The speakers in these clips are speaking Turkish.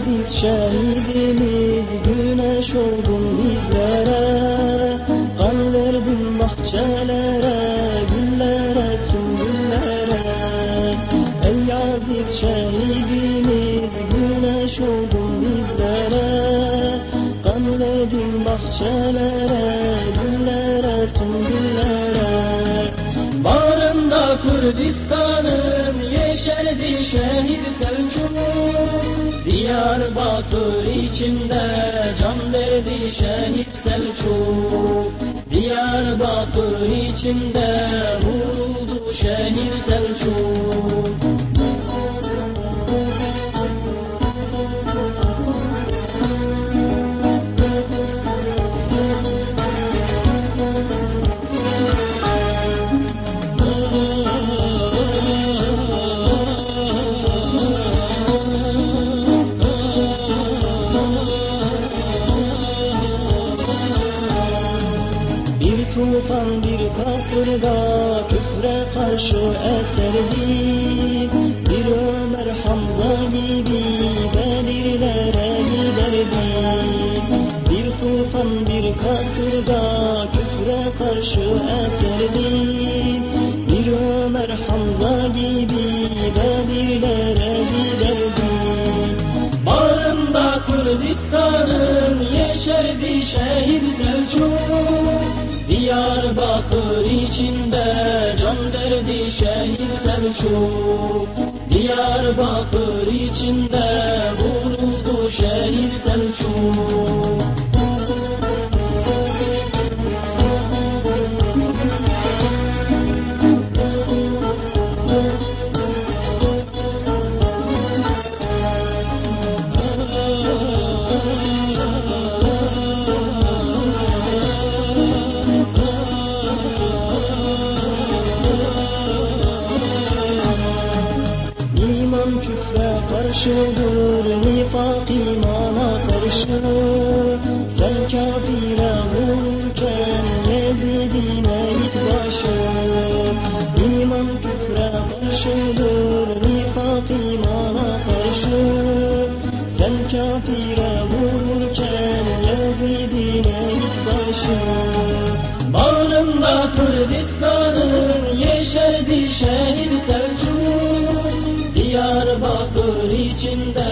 aziz şehidimiz Güneş oldun bizlere. Kan verdin bahçelere Güllere sümbüllere. Ey aziz şehidimiz Güneş oldun bizlere. Kan verdin bahçelere Güllere sümbüllere. Barında Kürdistan'ın Yeşerdi şehit Selçuk'un Diyarbakır içinde can verdi şehit Selçuk. Diyarbakır içinde vuruldu şehit Selçuk bir kasırda küfre karşı eserdi. Bir Ömer Hamza gibi Bedirlere giderdi. Bir tufan bir kasırda küfre karşı eserdi. Bir Ömer Hamza gibi Bedirlere giderdi. Bağrında Kürdistan'ın yeşerdi şehit Selçuk Diyarbakır içinde can verdi şehit Selçuk. Diyarbakır içinde vuruldu şehit Selçuk karşıdır, nifak imana karşı. Sen kafire vururken Yezidine git başı. İman küfre karşıdır, nifak imana karşı. Sen kafire vururken içinde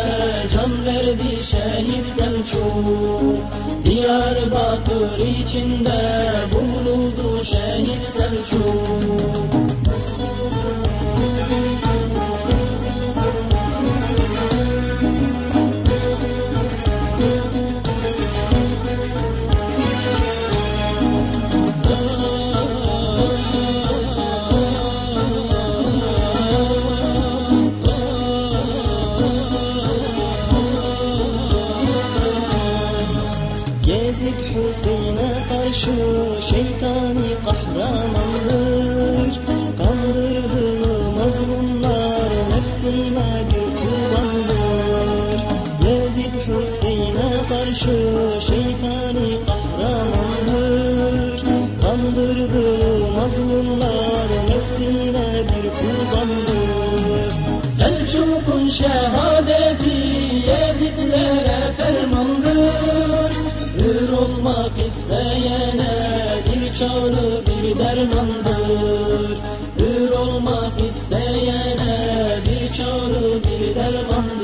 can verdi şehit Selçuk Diyarbakır içinde vuruldu şehit Selçuk Karşı şeytani kahramandır Kandırdığı mazlumlar nefsine bir kurbandır Yezid Hüseyin'e karşı şeytani kahramandır Kandırdığı mazlumlar nefsine bir isteyene bir çağrı bir dermandır. Hür olmak isteyene bir çağrı bir dermandır